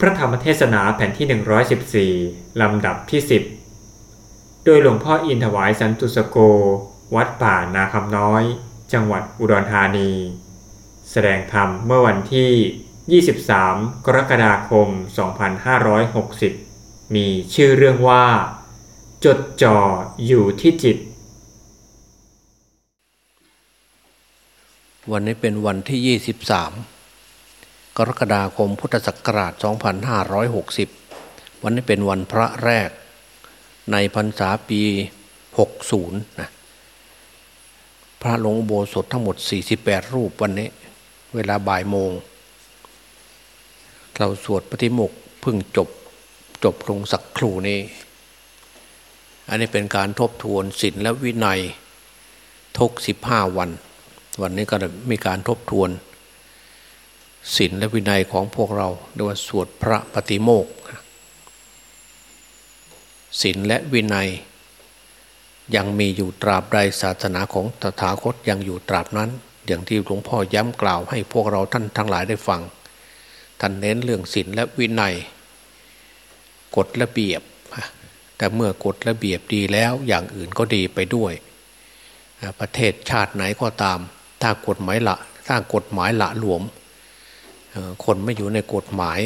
พระธรรมเทศนาแผ่นที่ 114 ลำดับที่ 10 โดยหลวงพ่ออินถวายสันตุสโก วัดป่านาคำน้อย จังหวัดอุดรธานี แสดงธรรมเมื่อวันที่ 23 กรกฎาคม 2560 มีชื่อเรื่องว่า จดจ่ออยู่ที่จิต วันนี้เป็นวันที่ 23 กรกฎาคมพุทธศักราช 2560 วันนี้เป็นวันพระแรกในพรรษาปี 60 นะ พระหลวงอุโบสถทั้งหมด 48 รูปวันนี้ เวลาบ่ายโมง เราสวดปฏิโมกข์เพึ่งจบจบลงสักครู่นี้ อันนี้เป็นการทบทวนศีลและวินัยทุก 15 วัน วันนี้ก็มีการทบทวน ศีลและวินัยของพวกเราเรียกว่าสวดพระปฏิโมกข์ศีลและวินัย ยังมีอยู่ตราบใดศาสนาของตถาคตยังอยู่ตราบนั้น อย่างที่หลวงพ่อย้ำกล่าวให้พวกเราท่านทั้งหลายได้ฟัง ท่านเน้นเรื่องศีลและวินัย กฎระเบียบ แต่เมื่อกฎระเบียบดีแล้วอย่างอื่นก็ดีไปด้วย ประเทศชาติไหนก็ตาม ถ้ากฎหมายละถ้ากฎหมายละหลวม คนไม่อยู่ในกฎหมาย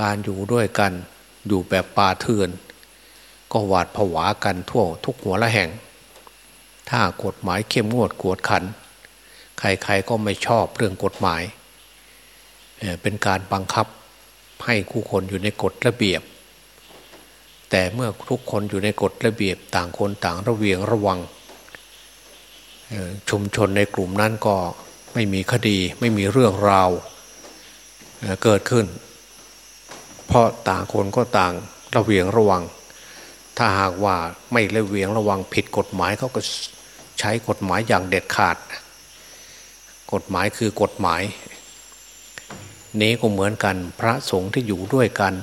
การอยู่ด้วยกันอยู่แบบป่าเถื่อน ก็หวาดผวากันทั่วทุกหัวละแห่ง ถ้ากฎหมายเข้มงวดกวดขัน ใครๆก็ไม่ชอบเรื่องกฎหมาย เป็นการบังคับให้คู่คนอยู่ในกฎระเบียบ แต่เมื่อทุกคนอยู่ในกฎระเบียบต่างคนต่างระเวียงระวัง ชุมชนในกลุ่มนั้นก็ไม่มีคดีไม่มีเรื่องราว เกิดขึ้น เพราะต่างคนก็ต่างระเวียงระวัง ถ้าหากว่าไม่ระเวียงระวังผิดกฎหมายเขาก็ใช้กฎหมายอย่างเด็ดขาด กฎหมายคือกฎหมาย นี้ก็เหมือนกันพระสงฆ์ที่อยู่ด้วยกัน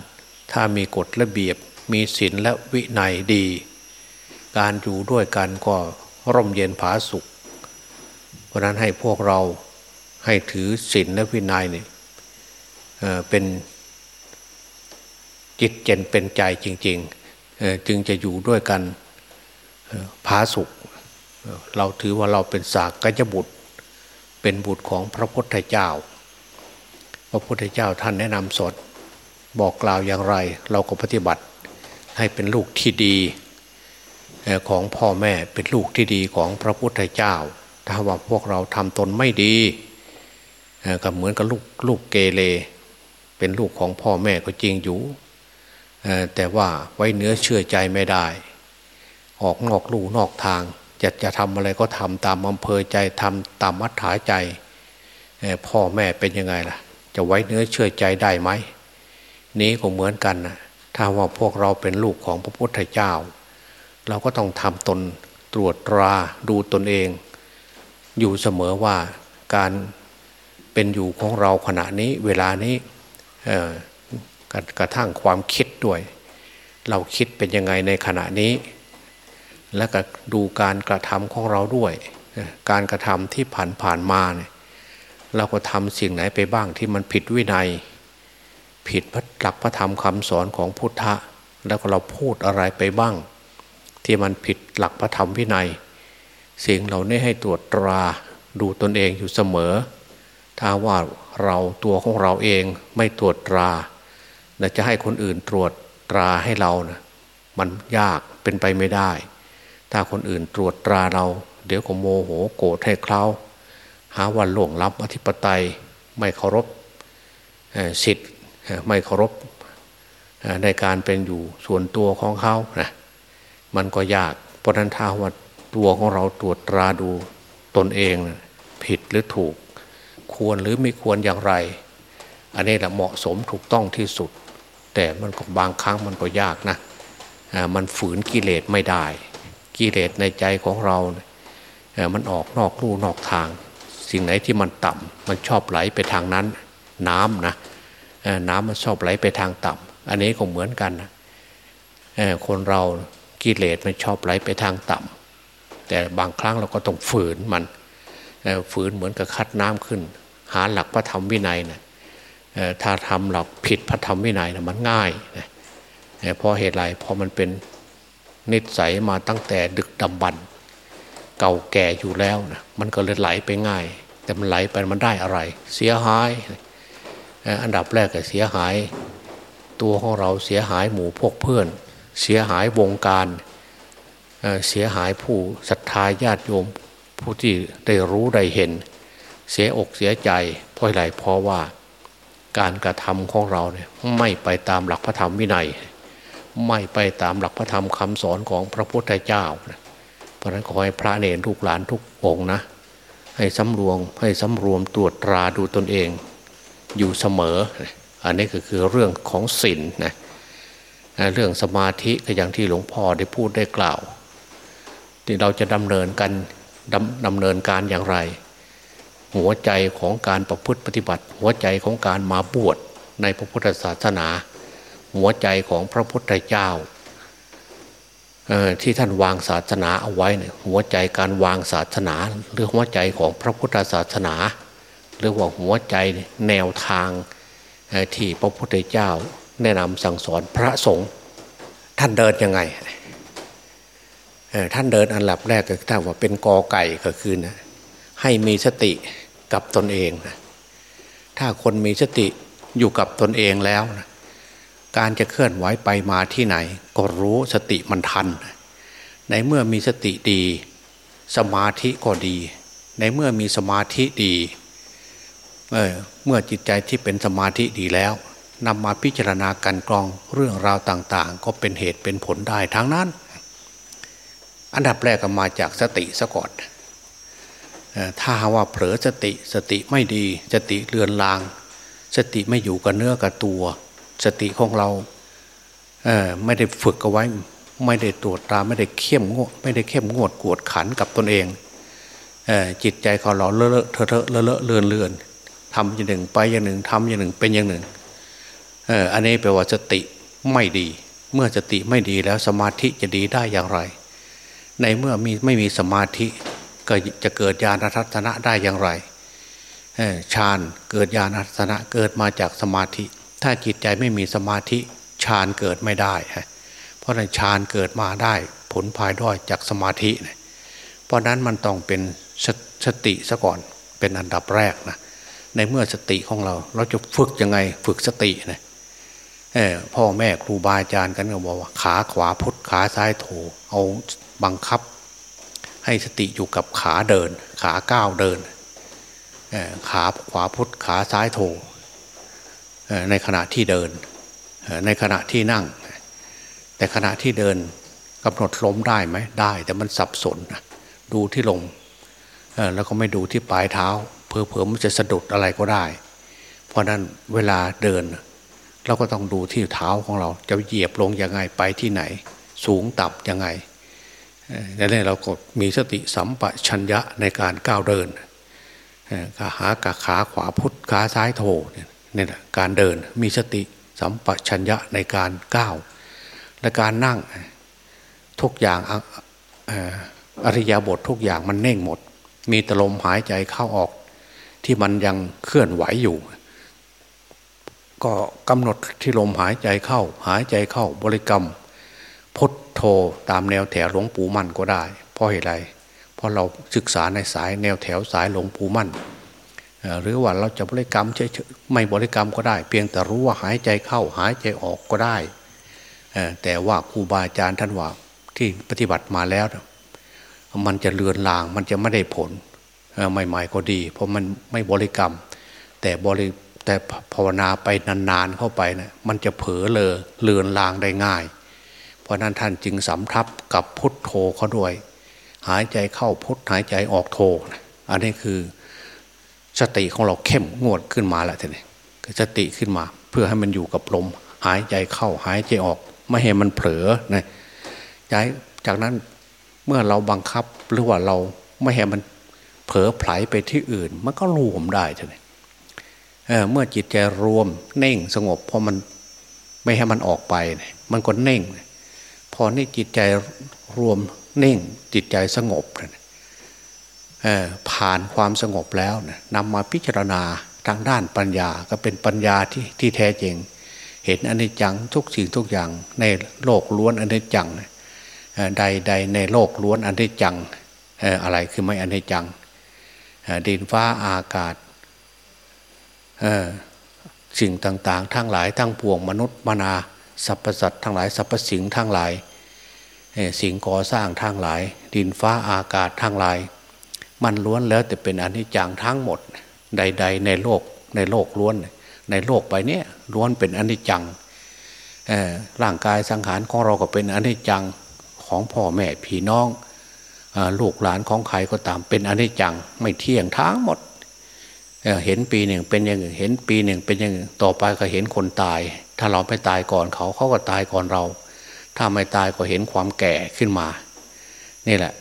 ถ้ามีกฎระเบียบมีศีลและวินัยดี การอยู่ด้วยกันก็ร่มเย็นผาสุข เพราะนั้นให้พวกเราให้ถือศีลและวินัยเนี่ย เป็นจิตเจนเป็นใจจริง ๆ จึงจะอยู่ด้วยกันผาสุข เราถือว่าเราเป็นสากกยบุตร เป็นบุตรของพระพุทธเจ้า พระพุทธเจ้าท่านแนะนำสดบอกกล่าวอย่างไร เราก็ปฏิบัติให้เป็นลูกที่ดีของพ่อแม่เป็นลูกที่ดีของพระพุทธเจ้า ถ้าว่าพวกเราทำตนไม่ดีก็เหมือนกับลูกลูกเกเร เป็นลูกของพ่อแม่ก็จริงอยู่แต่ว่าไว้เนื้อเชื่อใจไม่ได้ ออกนอกลู่นอกทางจะจะทำอะไรก็ทำตามอำเภอใจทำตามมัธยาใจพ่อแม่เป็นยังไงล่ะ จะไว้เนื้อเชื่อใจได้ไหมนี้ก็เหมือนกันนะถ้าว่าพวกเราเป็นลูกของพระพุทธเจ้า เราก็ต้องทำตนตรวจตราดูตนเอง อยู่เสมอว่าการเป็นอยู่ของเราขณะนี้เวลานี้ กระทั่งความคิดด้วย เราคิดเป็นยังไงในขณะนี้ และก็ดูการกระทำของเราด้วย การกระทำที่ผ่านผ่านมาเนี่ยเราก็ทำสิ่งไหนไปบ้างที่มันผิดวินัย ผิดหลักพระธรรมคำสอนของพุทธะ แล้วก็เราพูดอะไรไปบ้าง ที่มันผิดหลักพระธรรมวินัย สิ่งเหล่านี้ให้ตรวจตราดูตนเองอยู่เสมอ ถ้าว่า เราตัวของเราเองไม่ตรวจตราจะให้คนอื่นตรวจตราให้เรานะมันยากเป็นไปไม่ได้ ถ้าคนอื่นตรวจตราเรา เดี๋ยวก็โมโหโกรธให้เคล้าหาวันหลวงรับอธิปไตยไม่เคารพสิทธิ์ไม่เคารพในการเป็นอยู่ส่วนตัวของเขานะมันก็ยากเพราะนั้นถ้าว่าตัวของเราตรวจตราดูตนเองผิดหรือถูก ควรหรือไม่ควรอย่างไร อันนี้แหละเหมาะสมถูกต้องที่สุด แต่มันก็บางครั้งมันก็ยากนะมันฝืนกิเลสไม่ได้ กิเลสในใจของเรา มันออกนอกลู่นอกทาง สิ่งไหนที่มันต่ำมันชอบไหลไปทางนั้น น้ำนะน้ำมันชอบไหลไปทางต่ำอันนี้ก็เหมือนกันนะคนเรากิเลสมันชอบไหลไปทางต่ำแต่บางครั้งเราก็ต้องฝืนมันฝืนเหมือนกับคัดน้ำขึ้น หาหลักพระธรรมวินัยนะถ้าทำหลักผิดพระธรรมวินัยนะมันง่ายนะเพราะเหตุไรเพราะมันเป็นนิสัยมาตั้งแต่ดึกดำบรรเก่าแก่อยู่แล้วนะมันก็เลยไหลไปง่าย แต่มันไหลไปมันได้อะไร เสียหาย อันดับแรกก็เสียหาย ตัวของเราเสียหายหมู่พวกเพื่อน เสียหายวงการเสียหายผู้ศรัทธาญาติโยมผู้ที่ได้รู้ได้เห็น เสียอกเสียใจเพราะอะไรเพราะว่าการกระทำของเราเนี่ยไม่ไปตามหลักพระธรรมวินัย ไม่ไปตามหลักพระธรรมคำสอนของพระพุทธเจ้า เพราะนั้นขอให้พระเนรทุกหลานทุกองนะ ให้สำรวมให้สำรวมตรวจตราดูตนเองอยู่เสมอ อันนี้ก็คือเรื่องของศีลนะเรื่องสมาธิก็อย่างที่หลวงพ่อได้พูดได้กล่าว ที่เราจะดำเนินกันดำดำเนินการอย่างไร หัวใจของการประพฤติปฏิบัติ หัวใจของการมาบวชในพระพุทธศาสนา หัวใจของพระพุทธเจ้าที่ท่านวางศาสนาเอาไว้เนี่ยหัวใจการวางศาสนาหรือหัวใจของพระพุทธศาสนาหรือว่าหัวใจแนวทางที่พระพุทธเจ้า แนะนำสั่งสอนพระสงฆ์ท่านเดินยังไงท่านเดินอันดับแรกก็ถ้าว่าเป็นกอไก่ก็คือนะให้มีสติ กับตนเองนะถ้าคนมีสติอยู่กับตนเองแล้วนะการจะเคลื่อนไหวไปมาที่ไหน ก็รู้สติมันทัน ในเมื่อมีสติดี สมาธิก็ดี ในเมื่อมีสมาธิดีเเมื่อจิตใจที่เป็นสมาธิดีแล้วนำมาพิจารณาการกรองเรื่องราวต่าง ๆ ก็เป็นเหตุเป็นผลได้ทั้งนั้น อันดับแรกก็มาจากสติซะก่อน ถ้าว่าเผลอสติสติไม่ดี สติเลือนลาง สติไม่อยู่กับเนื้อกับตัว สติของเราเไม่ได้ฝึกเอาไว้ ไม่ได้ตรวจตาไม่ได้เข้มงวดไม่ได้เข้มงวดกวดขันกับตนเองจิตใจเขาหล่อเลอะเทอะเลอะเลือนเลือนทำอย่างหนึ่งไปอย่างหนึ่งทำอย่างหนึ่งเป็นอย่างหนึ่งอันนี้แปลว่าสติไม่ดี เมื่อสติไม่ดีแล้วสมาธิจะดีได้อย่างไร ในเมื่อมีไม่มีสมาธิ ก็จะเกิดญาณทัศนะได้อย่างไรฌานเกิดญาณทัศนะเกิดมาจากสมาธิ ถ้าจิตใจไม่มีสมาธิฌานเกิดไม่ได้ เพราะในฌานเกิดมาได้ผลภายด้อยจากสมาธิ เพราะนั้นมันต้องเป็นสสติซะก่อนเป็นอันดับแรกนะในเมื่อสติของเรา เราจะฝึกยังไงฝึกสตินะพ่อแม่ครูบาอาจารย์กันก็บอกว่าขาขวาพุทธขาซ้ายโถเอาบังคับ ให้สติอยู่กับขาเดิน ขาก้าวเดิน ขาขวาพุทธขาซ้ายโถในขณะที่เดิน ในขณะที่นั่ง แต่ขณะที่เดินกำหนดล้มได้ไหมได้ แต่มันสับสนดูที่ลมแล้วก็ไม่ดูที่ปลายเท้า เพอเพอมันจะสะดุดอะไรก็ได้ เพราะนั้นเวลาเดิน เราก็ต้องดูที่เท้าของเรา จะเหยียบลงยังไงไปที่ไหน สูงต่ำยังไง ดังนั้นเราก็มีสติสัมปชัญญะในการก้าวเดินขาหากาขาขวาพุทธขาซ้ายโถเนี่ยการเดินมีสติสัมปชัญญะในการก้าวและการนั่งทุกอย่างอริยบททุกอย่างมันเน่งหมด มีตลมหายใจเข้าออก ที่มันยังเคลื่อนไหวอยู่ ก็กำหนดที่ลมหายใจเข้า หายใจเข้าบริกรรม พุทโธตามแนวแถวหลวงปู่มั่นก็ได้ เพราะเหตุไร เพราะเราศึกษาในสายแนวแถวสายหลวงปู่มั่น หรือว่าเราจะบริกรรมเฉยไม่บริกรรมก็ได้ เพียงแต่รู้ว่าหายใจเข้าหายใจออกก็ได้ แต่ว่าครูบาอาจารย์ท่านว่าที่ปฏิบัติมาแล้ว มันจะเลือนลางมันจะไม่ได้ผลใหม่ๆก็ดี เพราะมันไม่บริกรรม แต่บริแต่ภาวนาไปนานๆเข้าไปนะมันจะเผลอเลอเลือนลางได้ง่าย ราะนั้นท่านจึงสำทับกับพุทโธเขาด้วย หายใจเข้าพุทหายใจออกโธอันนี้คือสติของเราเข้มงวดขึ้นมาแล้วทีนี้สติขึ้นมา เพื่อให้มันอยู่กับลมหายใจเข้าหายใจออก ไม่ให้มันเผลอนะใจจากนั้นเมื่อเราบังคับหรือว่าเราไม่ให้มันเผลอไผลไปที่อื่น มันก็รวมได้ทีนี้เเมื่อจิตใจรวมเน่งสงบพอมันไม่ให้มันออกไป มันก็เน่ง พอนี่จิตใจรวมนิ่งจิตใจสงบผ่านความสงบแล้วนำมาพิจารณาทางด้านปัญญาก็เป็นปัญญาที่ที่แท้จริง เห็นอนิจจังทุกสิ่งทุกอย่างในโลกล้วนอนิจจังใดใดในโลกล้วนอนิจจังอะไรคือไม่อนิจจังดินฟ้าอากาศสิ่งต่างๆ ทั้งหลายทั้งปวงมนุษย์มนา สรรพสัตว์ทั้งหลายสรรพสิ่งทั้งหลายสิ่งก่อสร้างทั้งหลาย ดินฟ้าอากาศทั้งหลาย มันล้วนแล้วแต่เป็นอนิจจังทั้งหมด ใด ๆ ในโลกในโลกล้วน ในโลกไปเนี้ยล้วนเป็นอนิจจังร่างกายสังขารของเราก็เป็นอนิจจังของพ่อแม่พี่น้องลูกหลานของใครก็ตามเป็นอนิจจังไม่เที่ยงทั้งหมด เห็นปีหนึ่งเป็นอย่างเห็นปีหนึ่งเป็นอย่างต่อไปก็เห็นคนตาย ถ้าเราไปตายก่อนเขาเขาก็ตายก่อนเรา ถ้าไม่ตายก็เห็นความแก่ขึ้นมา นี่แหละ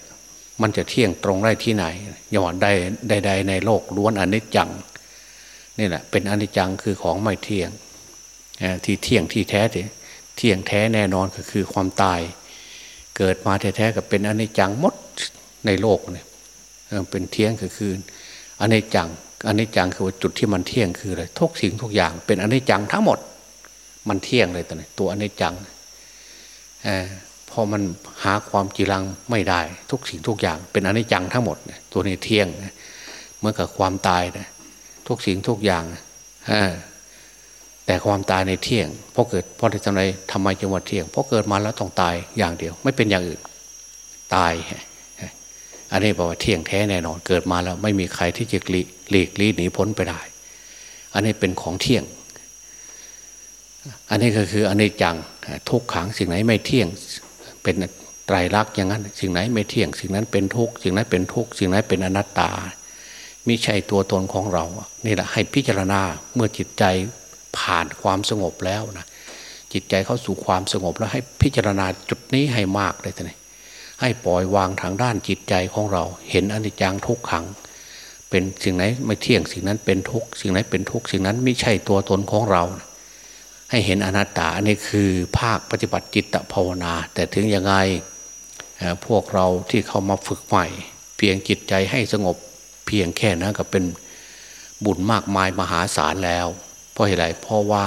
มันจะเที่ยงตรงได้ที่ไหนย่อนใดใดในโลกล้วนอนิจจังนี่แหละเป็นอนิจจังคือของไม่เที่ยงที่เที่ยงที่แท้เที่ยงแท้แน่นอนก็คือความตาย เกิดมาแท้ๆกับเป็นอนิจจังหมดในโลกเนี่ยเป็นเที่ยงคือคืออนิจจัง อนิจจังคือจุดที่มันเที่ยงคืออะไรทุกสิ่งทุกอย่าง เป็นอนิจจังทั้งหมด มันเที่ยงเลยตัวนี้ตัวอนิจจังอพอมันหาความจีรังไม่ได้ ทุกสิ่งทุกอย่าง เป็นอนิจจังทั้งหมดตัวนี้เที่ยงเมื่อกับความตายนะทุกสิ่งทุกอย่างแต่ความตายในเที่ยงเพราะเกิดเพราะทำไมทำไมจึงว่าเที่ยงเพราะเกิดมาแล้วต้องตายอย่างเดียว ไม่เป็นอย่างอื่น ตาย อันนี้บอกว่าเที่ยงแท้แน่นอน เกิดมาแล้วไม่มีใครที่จะหลีกลี่หนีพ้นไปได้ อันนี้เป็นของเที่ยง อันนี้ก็คืออันนี้จังทุกขังสิ่งไหนไม่เที่ยงเป็นไตรลักษณ์อย่างนั้น สิ่งไหนไม่เที่ยง สิ่งนั้นเป็นทุกสิ่งนั้นเป็นทุกสิ่งนั้นเป็นอนัตตามิใช่ตัวตนของเรา นี่แหละให้พิจารณาเมื่อจิตใจผ่านความสงบแล้วนะจิตใจเข้าสู่ความสงบแล้วให้พิจารณาจุดนี้ให้มากเลยท่าน ให้ปล่อยวางทางด้านจิตใจของเรา เห็นอนิจจังทุกขัง เป็นสิ่งไหนไม่เที่ยงสิ่งนั้นเป็นทุกสิ่งไหนเป็นทุกสิ่งนั้นไม่ใช่ตัวตนของเรา ให้เห็นอนัตตาอันนี้คือภาคปฏิบัติจิตภาวนา แต่ถึงยังไงพวกเราที่เข้ามาฝึกใหม่ เพียงจิตใจให้สงบเพียงแค่นั้นก็เป็นบุญมากมายมหาศาลแล้ว เพราะอะไรเพราะว่า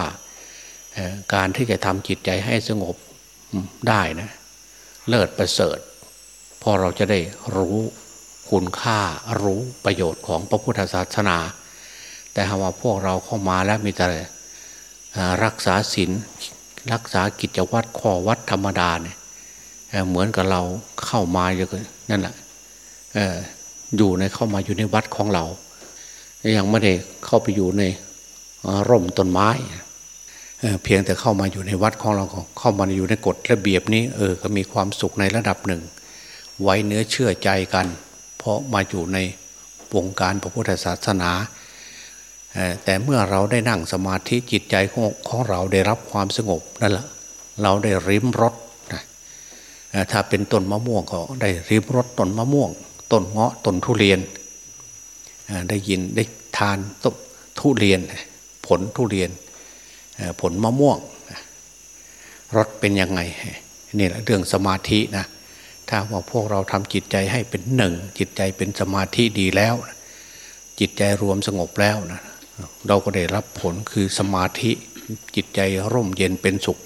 การที่จะทำจิตใจให้สงบได้นะ เลิศประเสริฐ พอเราจะได้รู้คุณค่ารู้ประโยชน์ของพระพุทธศาสนา แต่หาว่าพวกเราเข้ามาแล้วมีแต่รักษาศีลรักษากิจวัตรข้อวัดธรรมดาเนี่ยเหมือนกับเราเข้ามาอย่นั่นแหละอยู่ในเข้ามาอยู่ในวัดของเรา ยังไม่ได้เข้าไปอยู่ในร่มต้นไม้เพียงแต่เข้ามาอยู่ในวัดของเราเข้ามาอยู่ในกฎระเบียบนี้เออก็มีความสุขในระดับหนึ่ง ไว้เนื้อเชื่อใจกัน เพราะมาอยู่ในวงการพระพุทธศาสนา แต่เมื่อเราได้นั่งสมาธิจิตใจของของเราได้รับความสงบนั่นแหละเราได้ริมรสถ้าเป็นต้นมะม่วงก็ได้ริมรสต้นมะม่วงต้นเงาะต้นทุเรียนได้ยินได้ทานต้นทุเรียน ผลทุเรียนผลมะม่วงรสเป็นยังไงนี่แหละเรื่องสมาธินะ ถ้าว่าพวกเราทำจิตใจให้เป็นหนึ่ง จิตใจเป็นสมาธิดีแล้ว จิตใจรวมสงบแล้วนะเราก็ได้รับผลคือสมาธิจิตใจร่มเย็นเป็นสุข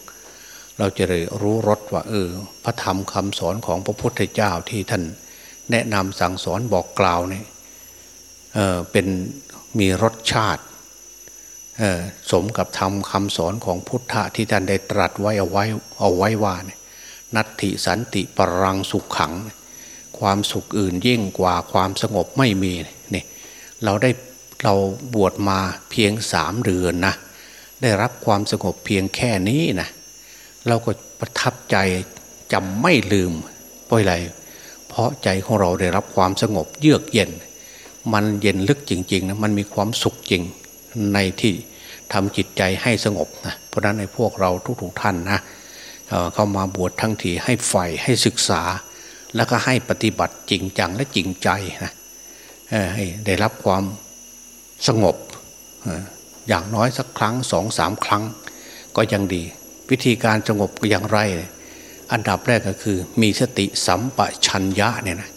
เราจะได้รู้รสว่าเออ พระธรรมคำสอนของพระพุทธเจ้าที่ท่านแนะนำสั่งสอนบอกกล่าวเนี่ยเออเป็นมีรสชาติสมกับธรรมคำสอนของพุทธะที่ท่านได้ตรัสไว้เอาไว้เอาไว้ว่าเนี่ย นัตถิสันติปรังสุขขัง ความสุขอื่นยิ่งกว่าความสงบไม่มีนี่เราได้เราบวชมาเพียงสามเดือนนะได้รับความสงบเพียงแค่นี้นะเราก็ประทับใจจำไม่ลืมเพราะอะไรเพราะใจของเราได้รับความสงบเยือกเย็น มันเย็นลึกจริงๆนะมันมีความสุขจริงในที่ทำจิตใจให้สงบนะเพราะนั้นในพวกเราทุกๆท่านนะ เข้ามาบวชทั้งทีให้ใฝ่ให้ศึกษา แล้วก็ให้ปฏิบัติจริงจังและจริงใจนะให้ได้รับความสงบอย่างน้อยสักครั้งสองสามครั้ง ก็ยังดี วิธีการสงบอย่างไร อันดับแรกก็คือ มีสติสัมปชัญญะเนี่ยนะ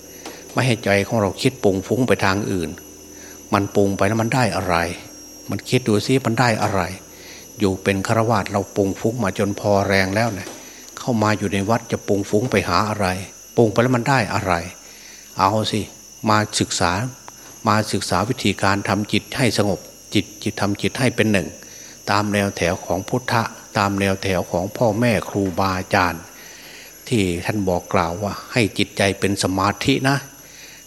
ไม่ให้ใจของเราคิดปุงฟุ้งไปทางอื่น มันปุงไปแล้วมันได้อะไร มันคิดดูซิมันได้อะไร อยู่เป็นฆราวาสเราปุงฟุ้งมาจนพอแรงแล้วเนะี่ย เข้ามาอยู่ในวัดจะปุงฟุ้งไปหาอะไรปุงไปแล้วมันได้อะไร เอาสิมาศึกษามาศึกษาวิธีการทำจิตให้สงบ จิตจิตทำจิตให้เป็นหนึ่ง ตามแนวแถวของพุทธะ ตามแนวแถวของพ่อแม่ครูบาอาจารย์ ที่ท่านบอกกล่าวว่าให้จิตใจเป็นสมาธินะ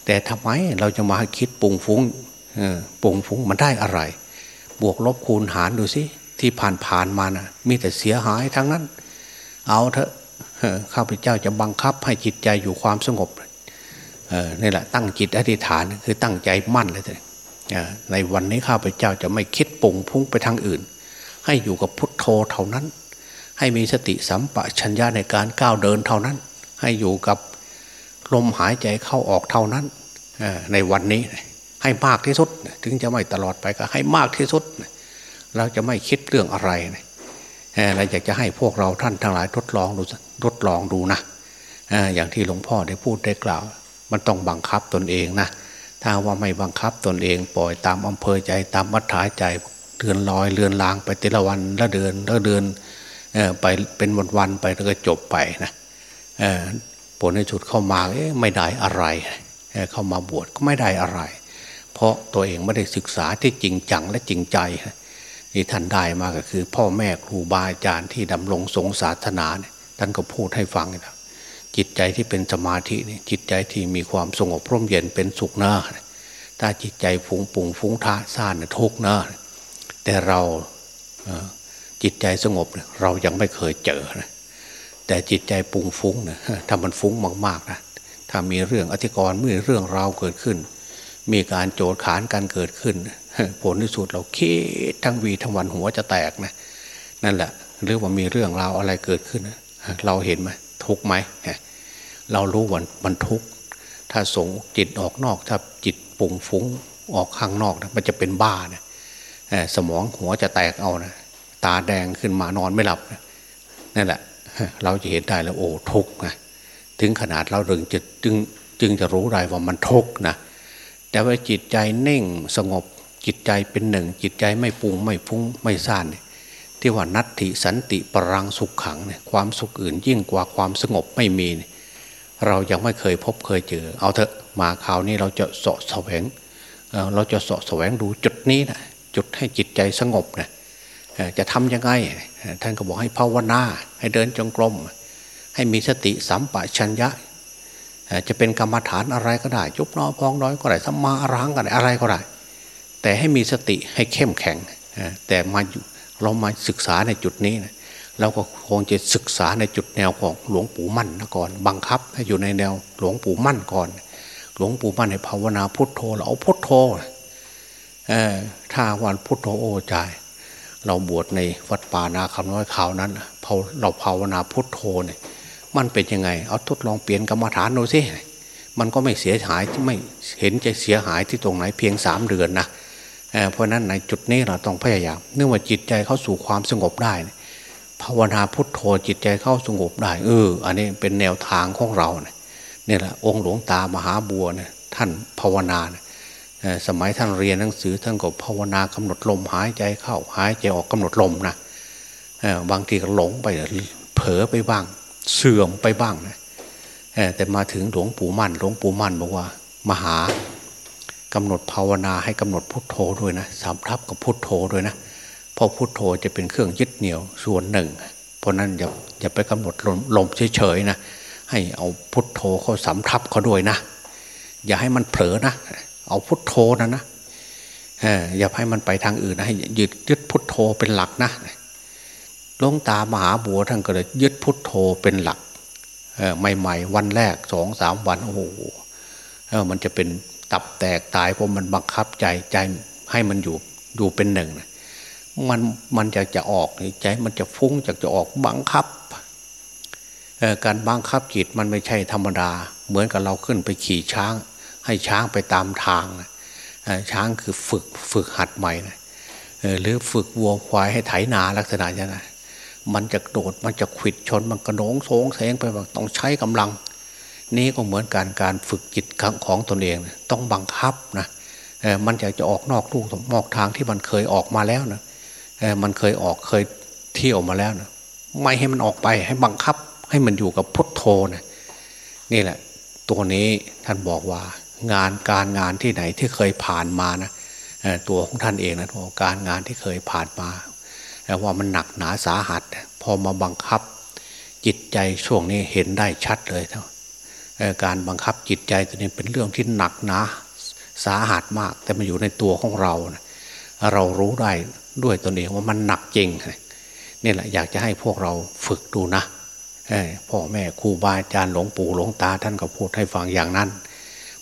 แต่ทำไมเราจะมาคิดปุงฟุง้งปุงฟุ้งมันได้อะไร บวกลบคูณหารดูสิที่ผ่านผ่านมานะมีแต่เสียหายทั้งนั้น เอาเถอะข้าพเจ้าจะบังคับให้จิตใจอยู่ความสงบนี่แหละตั้งจิตอธิษฐานคือตั้งใจมั่นเลยในวันนี้ข้าพเจ้าจะไม่คิดปุ่งพุ่งไปทางอื่น ให้อยู่กับพุทโธเท่านั้น ให้มีสติสัมปชัญญะในการก้าวเดินเท่านั้น ให้อยู่กับลมหายใจเข้าออกเท่านั้นในวันนี้ให้มากที่สุด ถึงจะไม่ตลอดไปก็ให้มากที่สุดเราจะไม่คิดเรื่องอะไร เราอยากจะให้พวกเราท่านทั้งหลายทดลองดูทดลองดูนะอย่างที่หลวงพ่อได้พูดได้กล่าว มันต้องบังคับตนเองนะถ้าว่าไม่บังคับตนเอง ปล่อยตามอำเภอใจตามมัธยาใจเดือนลอยเลือนลางไปแต่ละวันละเดือนละเดือนไปเป็นวันวันไปแล้วก็จบไปนะผลในจุดเข้ามาไม่ได้อะไรเข้ามาบวชก็ไม่ได้อะไร เพราะตัวเองไม่ได้ศึกษาที่จริงจังและจริงใจ ที่ท่านได้มาก็คือ พ่อแม่ครูบาอาจารย์ที่ดำรงสงศาสนาเนี่ยท่านก็พูดให้ฟังนะจิตใจที่เป็นสมาธินี่จิตใจที่มีความสงบร่มเย็นเป็นสุขเนอะถ้าจิตใจฟุ้งปุ่งฟุ้งท่าซ่านทุกเนอะแต่เราจิตใจสงบเรายังไม่เคยเจอนะแต่จิตใจปุงฟุ้งนะถ้ามันฟุ้งมากๆนะถ้ามีเรื่องอธิกรณ์มีเรื่องราวเกิดขึ้น มีการโจดขานกันเกิดขึ้น ผลที่สุดเราคิดทั้งวีทั้งวันหัวจะแตกนะนั่นแหละหรือว่ามีเรื่องราวอะไรเกิดขึ้น เราเห็นไหมทุกไหมเรารู้วันมันทุกถ้าสงจิตออกนอก ถ้าจิตปุ่งฟุ้งออกข้างนอกนะมันจะเป็นบ้าเนะสมองหัวจะแตกเอานะตาแดงขึ้นมานอนไม่หลับนะนั่นแหละ เราจะเห็นได้แล้วโอ้ทุกนะถึงขนาดเราถึงจะจึงจึงจะรู้ได้ว่ามันทุกนะแต่ว่าจิตใจเน่งสงบ จิตใจเป็นหนึ่ง จิตใจไม่ปุงไม่ฟุ้งไม่ซ่านที่ว่านัตติสันติปรังสุขขังเนี่ยความสุขอื่นยิ่งกว่าความสงบไม่มีเนี่ยเรายังไม่เคยพบเคยเจอ เอาเถอะมาคราวนี้เราจะสาะแสวงเราจะสาะแสวงดูจุดนี้นะจุดให้จิตใจสงบนะจะทำยังไง ท่านก็บอกให้ภาวนา ให้เดินจงกรม ให้มีสติสัมปชัญญะ จะเป็นกรรมฐานอะไรก็ได้จุบน้อพองน้อยก็ได้สัมมาอรังก็ได้อะไรก็ได้ แต่ให้มีสติให้เข้มแข็ง แต่มาเรามาศึกษาในจุดนี้นะเราก็คงจะศึกษาในจุดแนวของหลวงปู่มั่นก่อน บังคับให้อยู่ในแนวหลวงปู่มั่นก่อน หลวงปู่มั่นให้ภาวนาพุทโธเราเอาพุทโธถ้าวันพุทโธโอ้ใจเราบวชในวัดป่านาคำน้อยข่าวนั้นเราภาวนาพุทโธเนี่ยมันเป็นยังไง เอาทดลองเปลี่ยนกรรมฐานดูสิมันก็ไม่เสียหายไม่เห็นจะเสียหายที่ตรงไหนเพียงสามเดือนนะ เพราะนั้นในจุดนี้เราต้องพยายาม เนื่องว่าจิตใจเข้าสู่ความสงบได้ ภาวนาพุทโธจิตใจเข้าสงบได้ เออ อันนี้เป็นแนวทางของเราเนี่ยนี่แหละองค์หลวงตามหาบัวเนี่ยท่านภาวนาสมัยท่านเรียนหนังสือท่านก็ภาวนากำหนดลมหายใจเข้าหายใจออกกำหนดลมนะบางทีก็หลงไปเผลอไปบ้าง เสื่อมไปบ้างนะแต่มาถึงหลวงปู่มั่นหลวงปู่มั่นบอกว่า มหา กำหนดภาวนาให้กำหนดพุทโธด้วยนะสามทับกับพุทโธด้วยนะเพราะพุทโธจะเป็นเครื่องยึดเหนี่ยวส่วนหนึ่ง เพราะนั้นอย่าอย่าไปกำหนดลมลมเฉยๆนะให้เอาพุทโธเขาสำทับเขาด้วยนะ อย่าให้มันเผลอนะ เอาพุทโธนะนะอย่าให้มันไปทางอื่นนะให้ยึดยึดพุทโธเป็นหลักนะหลวงตามหาบัวท่านก็เลยยึดพุทโธเป็นหลักใหม่ ๆ วันแรกสองสามวันโอ้โหมันจะเป็น ตับแตกตายเพราะมันบังคับใจใจให้มันอยู่อยู่เป็นหนึ่งนะมันมันจะจะออกใจมันจะฟุ้งจะจะออกบังคับการบังคับจิตมันไม่ใช่ธรรมดา เหมือนกับเราขึ้นไปขี่ช้าง ให้ช้างไปตามทางช้างคือฝึกฝึกหัดใหม่นะหรือฝึกวัวควายให้ไถนาลักษณะนี้นะมันจะโดดมันจะขิดชนมันกระโดงโสงเสงไปแบบต้องใช้กำลัง นี่ก็เหมือนการการฝึกจิตของตนเอง ต้องบังคับนะมันอยากจะออกนอกลูกนอกทางที่มันเคยออกมาแล้วนะมันเคยออกเคยเที่ยวมาแล้วนะไม่ให้มันออกไปให้บังคับให้มันอยู่กับพุทโธนะนี่แหละ ตัวนี้ท่านบอกว่างานการงานที่ไหนที่เคยผ่านมานะตัวของท่านเองนะการงานที่เคยผ่านมาว่ามันหนักหนาสาหัส พอมาบังคับ จิตใจช่วงนี้เห็นได้ชัดเลย การบังคับจิตใจตัวนี้เป็นเรื่องที่หนักหนาสาหัสมาก แต่มันอยู่ในตัวของเราเรารู้ได้ด้วยตนเองว่ามันหนักจริงนี่แหละอยากจะให้พวกเราฝึกดูนะพ่อแม่ครูบาอาจารย์หลวงปู่หลวงตาท่านก็พูดให้ฟังอย่างนั้น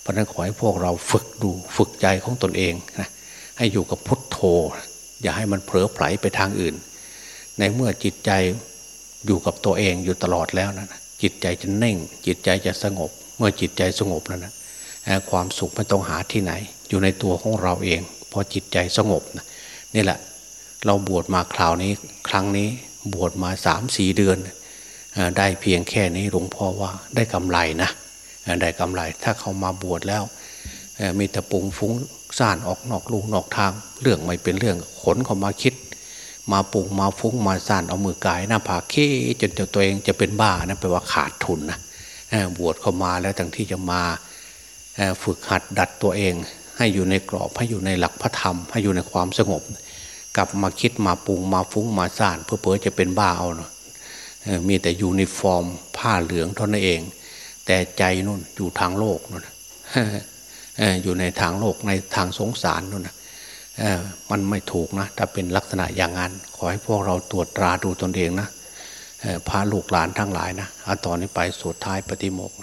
เพราะนั้นขอให้พวกเราฝึกดูฝึกใจของตนเองนะให้อยู่กับพุทโธ อย่าให้มันเผลอไผลไปทางอื่น ในเมื่อจิตใจอยู่กับตัวเองอยู่ตลอดแล้วนะ จิตใจจะเน่ง จิตใจจะสงบ เมื่อจิตใจสงบแล้วนะความสุขไม่ต้องหาที่ไหน อยู่ในตัวของเราเอง พอจิตใจสงบนะนี่แหละ เราบวชมาคราวนี้ ครั้งนี้บวชมาสามสี่เดือน ได้เพียงแค่นี้หลวงพ่อว่าได้กำไรนะได้กำไรถ้าเขามาบวชแล้วมีแต่ปุงฟุ้งซ่านออกนอกลูกนอกทาง เรื่องไม่เป็นเรื่องขนเขามาคิด มาปุงมาฟุ้งมาซ่านเอามือกายหน้าผากขี้จนตัวเองจะเป็นบ้านะแปลว่าขาดทุนนะบวชเข้ามาแล้วทั้งที่จะมาฝึกหัดดัดตัวเอง ให้อยู่ในกรอบให้อยู่ในหลักพระธรรม ให้อยู่ในความสงบ กลับมาคิดมาปรุงมาฟุ้งมาซ่านเพื่อเพื่อจะเป็นบ้าเอาเนาะมีแต่ยูนิฟอร์ม ผ้าเหลืองเท่านั้นเอง แต่ใจนู่นอยู่ทางโลกนู่นอยู่ในทางโลกในทางสงสารนู่น มันไม่ถูกนะถ้าเป็นลักษณะอย่างนั้น ขอให้พวกเราตรวจตราดูตนเองนะพระลูกหลานทั้งหลายนะเอาตอนนี้ไปสุดท้ายปฏิโมกข์